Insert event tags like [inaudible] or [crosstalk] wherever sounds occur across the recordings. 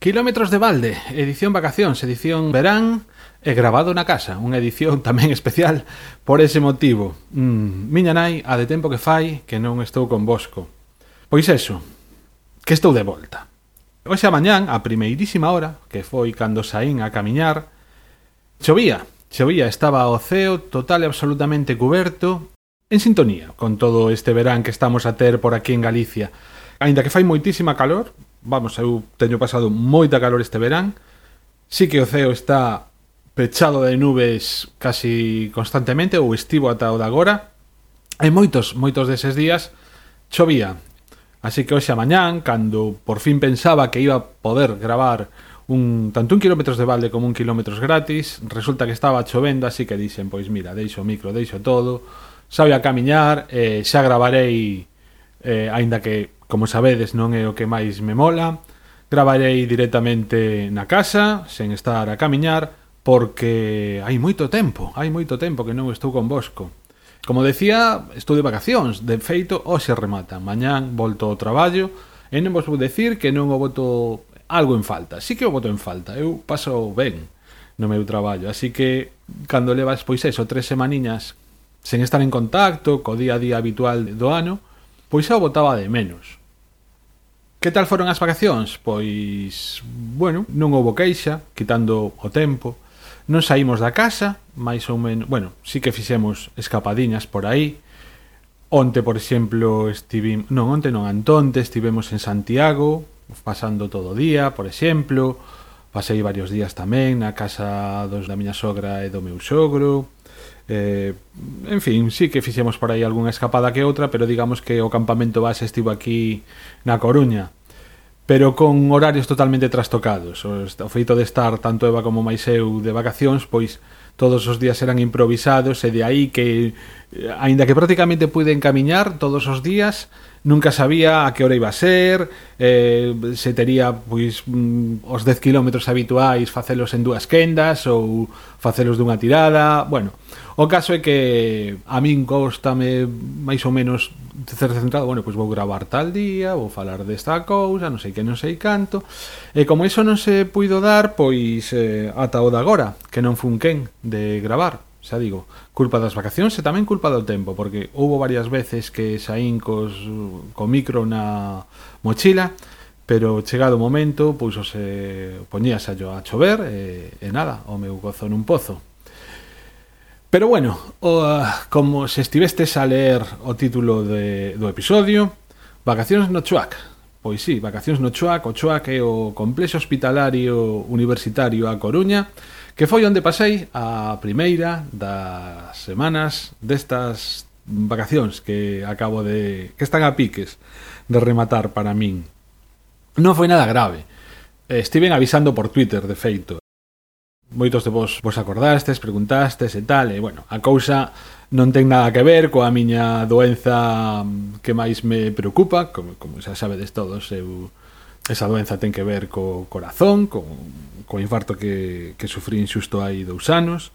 Kilómetros de balde, edición vacacións, edición verán e grabado na casa, unha edición [laughs] tamén especial por ese motivo. Mm, miña nai, a de tempo que fai que non estou con Bosco. Pois eso, que estou de volta. Hoxe a mañán, a primeirísima hora, que foi cando saín a camiñar, chovía, chovía, estaba o ceo total e absolutamente cuberto, en sintonía con todo este verán que estamos a ter por aquí en Galicia. Ainda que fai moitísima calor, vamos, eu teño pasado moita calor este verán. Sí que o ceo está pechado de nubes casi constantemente ou estivo ata o de agora. E moitos, moitos deses días chovía. Así que hoxe a mañán, cando por fin pensaba que iba a poder gravar un tanto un kilómetros de balde como un kilómetros gratis, resulta que estaba chovendo, así que dixen, pois mira, deixo o micro, deixo todo, sabe a camiñar, eh, xa gravarei eh, aínda que Como sabedes, non é o que máis me mola. Gravarei directamente na casa, sen estar a camiñar, porque hai moito tempo, hai moito tempo que non estou con Bosco. Como decía, estou de vacacións, de feito, hoxe remata. Mañán volto ao traballo e non vos vou decir que non o voto algo en falta. Sí que o voto en falta, eu paso ben no meu traballo. Así que, cando levas, pois eso, tres semaniñas sen estar en contacto co día a día habitual do ano, pois xa o botaba de menos. Que tal foron as vacacións? Pois, bueno, non houbo queixa, quitando o tempo. Non saímos da casa, máis ou menos... Bueno, sí que fixemos escapadiñas por aí. Onte, por exemplo, estivim... Non, onte non, antonte estivemos en Santiago, pasando todo o día, por exemplo. Pasei varios días tamén na casa dos da miña sogra e do meu sogro Eh, en fin, sí que fixemos por aí algunha escapada que outra, pero digamos que o campamento base estivo aquí na Coruña pero con horarios totalmente trastocados. O feito de estar tanto Eva como Maiseu de vacacións, pois todos os días eran improvisados e de aí que Eh, aínda que prácticamente pude encamiñar todos os días, nunca sabía a que hora iba a ser, eh, se tería pois mm, os 10 km habituais facelos en dúas quendas ou facelos dunha tirada, bueno. O caso é que a min costame máis ou menos ser centrado, bueno, pois vou gravar tal día, vou falar desta cousa, non sei que, non sei canto. E como iso non se puido dar, pois eh, ata o de agora, que non fun quen de gravar xa digo, culpa das vacacións e tamén culpa do tempo, porque houve varias veces que saín cos, co micro na mochila, pero chegado o momento, pois pousose, poñíase a chover e, e nada, o meu gozo nun pozo. Pero bueno, o, como se estivestes a ler o título de, do episodio, Vacacións no Chuac. Pois sí, Vacacións no Chuac, o Chuac é o complexo hospitalario universitario a Coruña, que foi onde pasei a primeira das semanas destas vacacións que acabo de... que están a piques de rematar para min. Non foi nada grave. Eh, estiven avisando por Twitter, de feito. Moitos de vos vos acordastes, preguntastes e tal, e, bueno, a cousa non ten nada que ver coa miña doenza que máis me preocupa, como, como xa sabedes todos, eu esa doenza ten que ver co corazón, co, co infarto que, que sufrín xusto hai dous anos.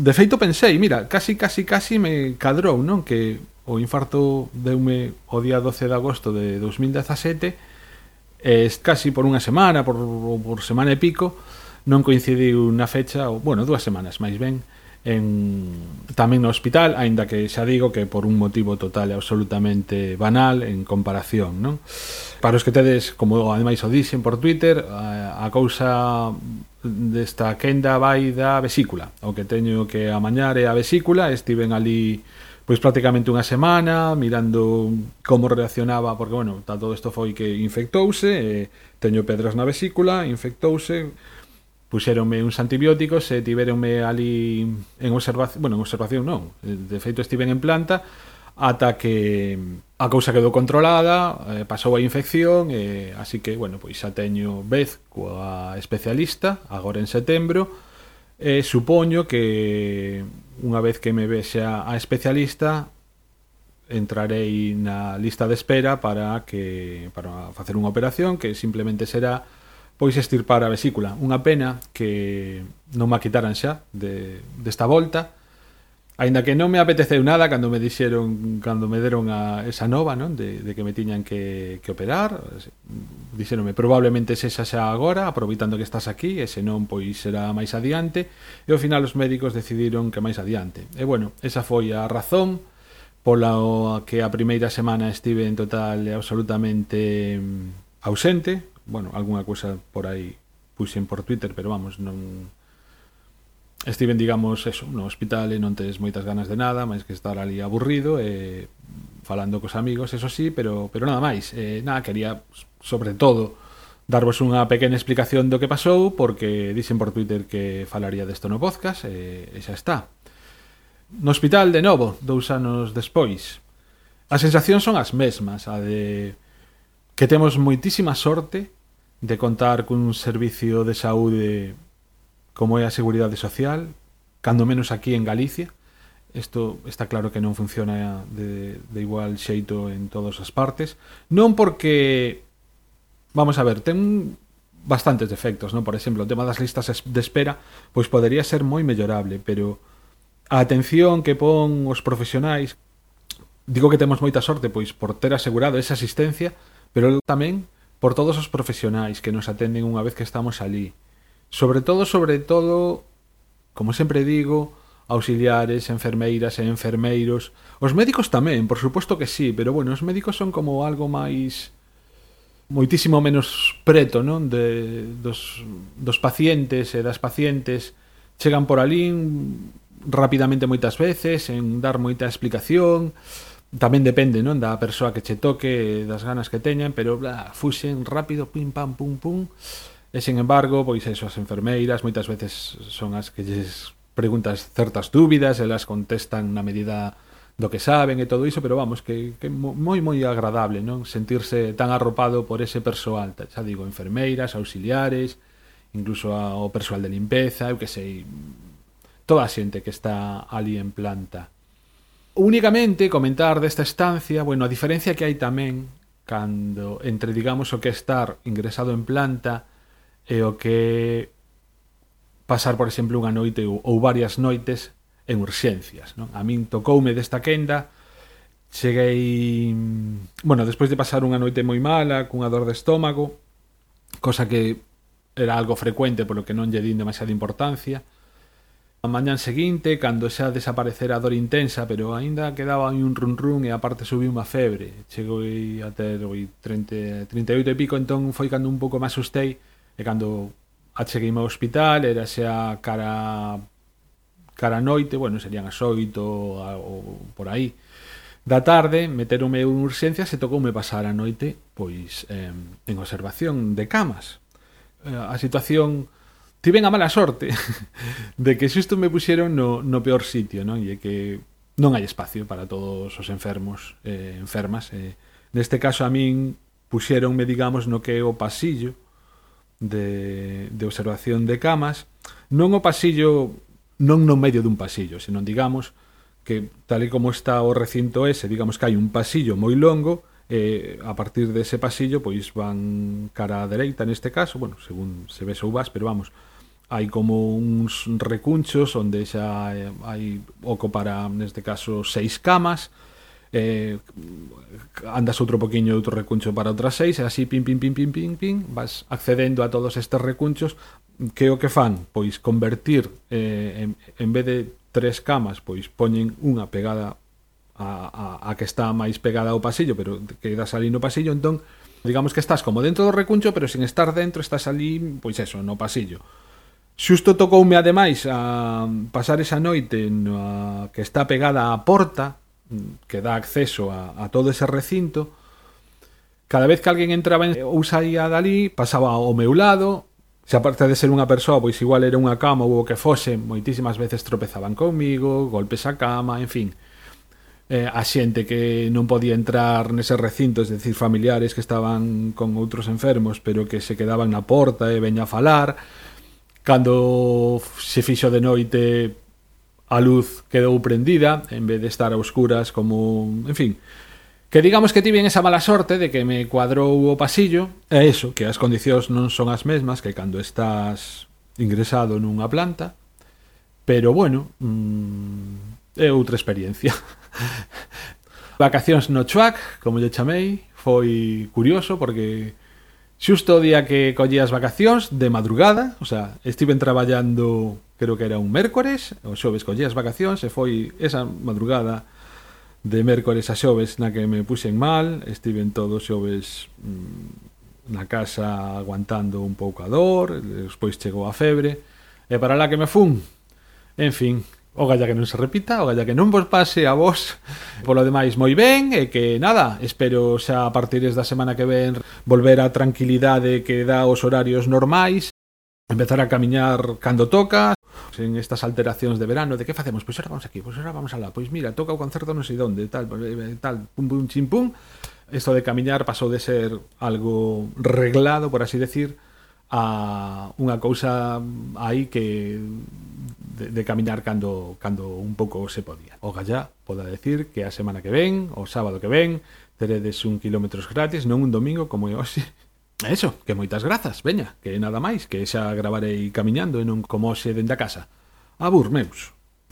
De feito pensei, mira, casi, casi, casi me cadrou, non? Que o infarto deume o día 12 de agosto de 2017 e casi por unha semana, por, por semana e pico, non coincidiu na fecha, ou, bueno, dúas semanas máis ben, en, tamén no hospital, aínda que xa digo que por un motivo total e absolutamente banal en comparación, non? Para os que tedes, como ademais o dixen por Twitter, a, a cousa desta quenda vai da vesícula. O que teño que amañar é a vesícula, estiven ali pois prácticamente unha semana mirando como reaccionaba porque bueno, todo isto foi que infectouse, e teño pedras na vesícula, infectouse, puxéronme uns antibióticos e tiveronme ali en observación, bueno, en observación non, de feito estiven en planta ata que a cousa quedou controlada, eh, pasou a infección, eh, así que, bueno, pois xa teño vez coa especialista, agora en setembro, e eh, supoño que unha vez que me vexa a especialista entrarei na lista de espera para que para facer unha operación que simplemente será pois estirpar a vesícula. Unha pena que non me quitaran xa de, desta volta, Ainda que non me apeteceu nada cando me dixeron cando me deron a esa nova, non, de, de que me tiñan que, que operar, dixeronme probablemente sexa xa agora, aproveitando que estás aquí, e se non pois será máis adiante, e ao final os médicos decidiron que máis adiante. E bueno, esa foi a razón pola que a primeira semana estive en total e absolutamente ausente, bueno, algunha cousa por aí puxen por Twitter, pero vamos, non estiven, digamos, eso, no hospital e non tes moitas ganas de nada, máis que estar ali aburrido e falando cos amigos, eso sí, pero pero nada máis. Eh, nada, quería sobre todo darvos unha pequena explicación do que pasou porque dixen por Twitter que falaría desto no podcast e, e xa está. No hospital de novo, dous anos despois. As sensacións son as mesmas, a de que temos moitísima sorte de contar cun servicio de saúde como é a Seguridade Social, cando menos aquí en Galicia. Isto está claro que non funciona de, de igual xeito en todas as partes. Non porque... Vamos a ver, ten bastantes defectos, non? Por exemplo, o tema das listas de espera, pois podería ser moi mellorable, pero a atención que pon os profesionais digo que temos moita sorte pois por ter asegurado esa asistencia, pero tamén por todos os profesionais que nos atenden unha vez que estamos ali. Sobre todo, sobre todo, como sempre digo, auxiliares, enfermeiras e enfermeiros. Os médicos tamén, por suposto que sí, pero bueno, os médicos son como algo máis moitísimo menos preto, non, de dos dos pacientes e das pacientes chegan por alí rapidamente moitas veces, en dar moita explicación, tamén depende, non, da persoa que che toque, das ganas que teñan, pero bla, fuxen rápido, pim pam pum pum. E sen embargo, pois eso, as enfermeiras moitas veces son as que lles preguntas certas dúbidas, elas contestan na medida do que saben e todo iso, pero vamos, que, que moi moi agradable, non? Sentirse tan arropado por ese persoal, xa digo, enfermeiras, auxiliares, incluso ao persoal de limpeza, eu que sei, toda a xente que está ali en planta. Únicamente comentar desta estancia, bueno, a diferencia que hai tamén cando entre digamos o que estar ingresado en planta e o que pasar, por exemplo, unha noite ou, ou varias noites en urxencias, non? A min tocoume desta quenda, cheguei, bueno, despois de pasar unha noite moi mala, cunha dor de estómago, cosa que era algo frecuente polo que non lle din demasiada importancia, A mañan seguinte, cando xa desaparecera a dor intensa, pero aínda quedaba aí un run run e aparte subiu unha febre. Chegou a ter 30, 38 e pico, entón foi cando un pouco máis sustei e cando acheguei ao hospital, era xa cara cara noite, bueno, serían as 8 ou por aí da tarde, meteronme en urxencias e tocoume pasar a noite pois eh, en observación de camas. Eh, a situación tiven a mala sorte [laughs] de que xusto me puxeron no, no peor sitio, non? E que non hai espacio para todos os enfermos, eh, enfermas. Eh. Neste caso a min puxeronme, digamos, no que é o pasillo de, de observación de camas. Non o pasillo, non no medio dun pasillo, senón, digamos, que tal e como está o recinto ese, digamos que hai un pasillo moi longo, eh, a partir dese pasillo pois van cara a dereita neste caso, bueno, según se ve ou vas, pero vamos, hai como uns recunchos onde xa eh, hai oco para, neste caso, seis camas, eh, andas outro poquinho outro recuncho para outras seis e así pin, pin, pin, pin, pin, pin vas accedendo a todos estes recunchos que o que fan? Pois convertir eh, en, en vez de tres camas pois poñen unha pegada a, a, a que está máis pegada ao pasillo pero quedas ali no pasillo entón digamos que estás como dentro do recuncho pero sin estar dentro estás ali pois eso, no pasillo Xusto tocoume ademais a pasar esa noite na que está pegada á porta que dá acceso a, a todo ese recinto. Cada vez que alguén entraba en, ou saía dali pasaba ao meu lado. Se aparte de ser unha persoa pois igual era unha cama ou o que fose moitísimas veces tropezaban comigo golpes a cama, en fin. Eh, a xente que non podía entrar nese recinto, es decir, familiares que estaban con outros enfermos, pero que se quedaban na porta e veña a falar. Cando se fixo de noite a luz quedou prendida en vez de estar a oscuras como, en fin, que digamos que tiven esa mala sorte de que me cuadrou o pasillo, é eso, que as condicións non son as mesmas que cando estás ingresado nunha planta, pero bueno, mmm, é outra experiencia. [laughs] Vacacións no Chuac, como lle chamei, foi curioso porque Xusto o día que collí as vacacións de madrugada, o sea, estiven traballando, creo que era un mércores, o xoves collí as vacacións e foi esa madrugada de mércores a xoves na que me puxen mal, estiven todos xoves mmm, na casa aguantando un pouco a dor, despois chegou a febre, e para lá que me fun. En fin, O galla que non se repita, o galla que non vos pase a vos. Polo demais, moi ben, e que nada, espero xa a partir da semana que ven volver a tranquilidade que dá os horarios normais, empezar a camiñar cando toca, en estas alteracións de verano de que facemos, pois ahora vamos aquí, pois ahora vamos alá, pois mira, toca o concerto non sei onde, tal, pois, eh, eh, tal, pum pum chim pum. Esto de camiñar pasou de ser algo reglado, por así decir, a unha cousa aí que de, de caminar cando, cando un pouco se podía. O gallá poda decir que a semana que ven, o sábado que ven, teredes un kilómetros gratis, non un domingo como é hoxe. [laughs] Eso, que moitas grazas, veña, que nada máis, que xa gravarei camiñando e non como hoxe dende a casa. Abur, meus.